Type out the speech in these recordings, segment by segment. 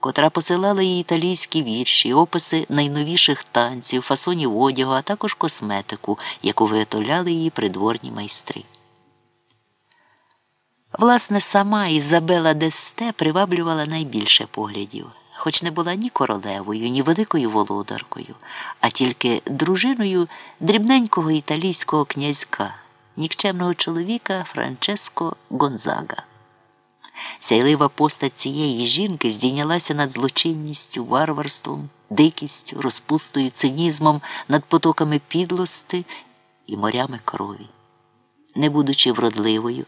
котра посилала їй італійські вірші, описи найновіших танців, фасонів одягу, а також косметику, яку виготовляли її придворні майстри. Власне, сама Ізабела Десте приваблювала найбільше поглядів, хоч не була ні королевою, ні великою володаркою, а тільки дружиною дрібненького італійського князька, нікчемного чоловіка Франческо Гонзага. Сяйлива постать цієї жінки здійнялася над злочинністю, варварством, дикістю, розпустою, цинізмом, над потоками підлости і морями крові. Не будучи вродливою,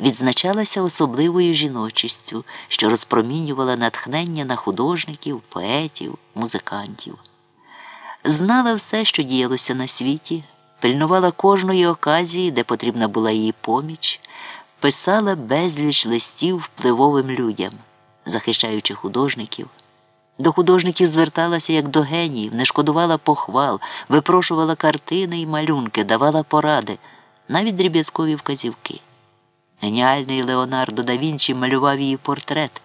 відзначалася особливою жіночістю, що розпромінювала натхнення на художників, поетів, музикантів. Знала все, що діялося на світі, пильнувала кожної оказії, де потрібна була її поміч, писала безліч листів впливовим людям, захищаючи художників. До художників зверталася як до геніїв, не шкодувала похвал, випрошувала картини і малюнки, давала поради, навіть дріб'язкові вказівки. Геніальний Леонардо да Вінчі малював її портрет,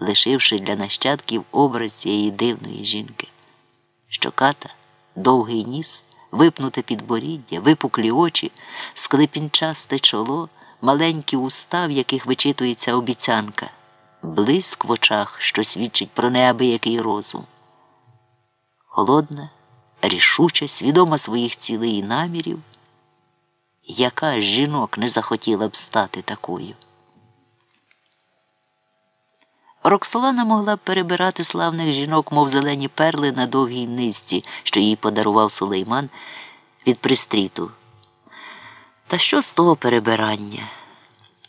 лишивши для нащадків образ цієї дивної жінки. Щоката, довгий ніс, випнуте підборіддя, випуклі очі, склепінчасте чоло, маленькі уста, в яких вичитується обіцянка, блиск в очах, що свідчить про неабиякий розум. Холодна, рішуча, свідома своїх цілей і намірів яка з жінок не захотіла б стати такою. Роксолана могла б перебирати славних жінок, мов зелені перли на довгій низці, що їй подарував сулейман від пристріту. Та що з того перебирання?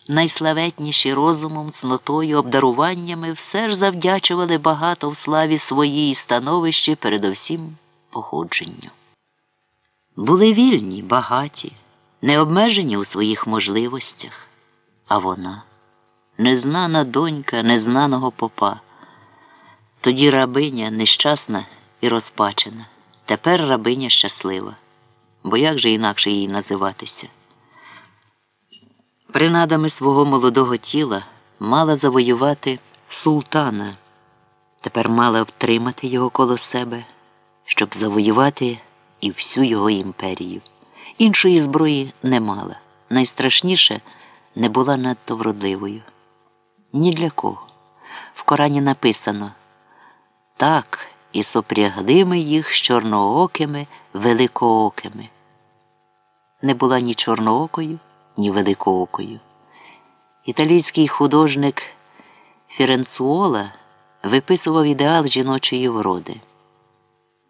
Найславетніші розумом, цнотою, обдаруваннями все ж завдячували багато в славі своїй становищі, передовсім походженню. Були вільні, багаті не обмежені у своїх можливостях, а вона незнана донька незнаного попа. Тоді рабиня нещасна і розпачена, тепер рабиня щаслива, бо як же інакше їй називатися? Принадами свого молодого тіла мала завоювати султана, тепер мала втримати його коло себе, щоб завоювати і всю його імперію. Іншої зброї не мала. Найстрашніше не була надто вродливою. Ні для кого. В Корані написано так, і сопрягли їх з чорноокими, великоокими. Не була ні чорноокою, ні великоокою. Італійський художник Фіренцуола виписував ідеал жіночої вроди.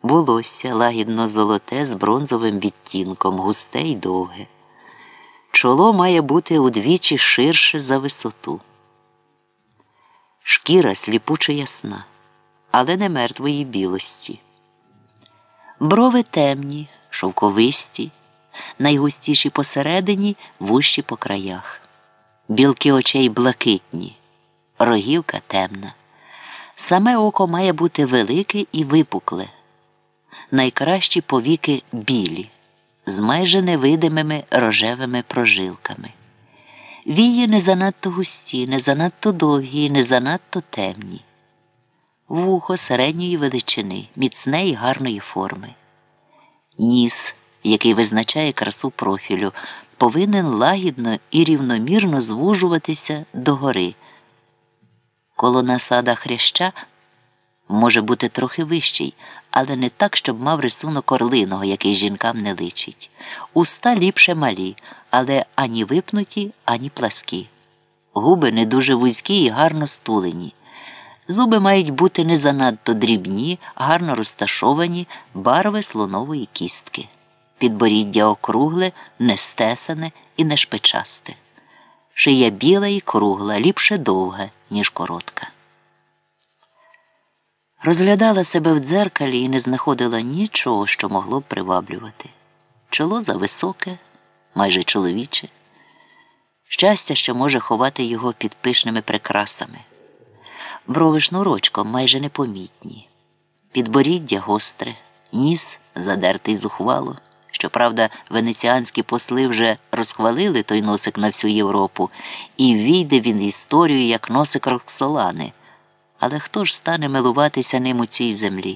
Волосся лагідно золоте з бронзовим відтінком, густе й довге. Чоло має бути удвічі ширше за висоту. Шкіра сліпуче ясна, але не мертвої білості. Брови темні, шовковисті, найгустіші посередині, вущі по краях. Білки очей блакитні, рогівка темна. Саме око має бути велике і випукле найкращі повіки білі, з майже невидимими рожевими прожилками. Вії не занадто густі, не занадто довгі, не занадто темні, вухо середньої величини, міцне і гарної форми. Ніс, який визначає красу профілю, повинен лагідно і рівномірно звужуватися догори. Коло насада хряща може бути трохи вищий, але не так, щоб мав рисунок орлиного, який жінкам не личить. Уста ліпше малі, але ані випнуті, ані пласкі. Губи не дуже вузькі і гарно стулені. Зуби мають бути не занадто дрібні, гарно розташовані, барви слонової кістки. Підборіддя округле, не стесане і не шпичасте. Шия біла і кругла, ліпше довга, ніж коротка. Розглядала себе в дзеркалі і не знаходила нічого, що могло б приваблювати. Чоло зависоке, майже чоловіче, щастя, що може ховати його під пишними прикрасами, брови шнурочком майже непомітні, підборіддя гостре, ніс задертий зухвало. Щоправда, венеціанські посли вже розхвалили той носик на всю Європу, і війде він історію як носик Роксолани Але хто ж стане милуватися ним у цій землі?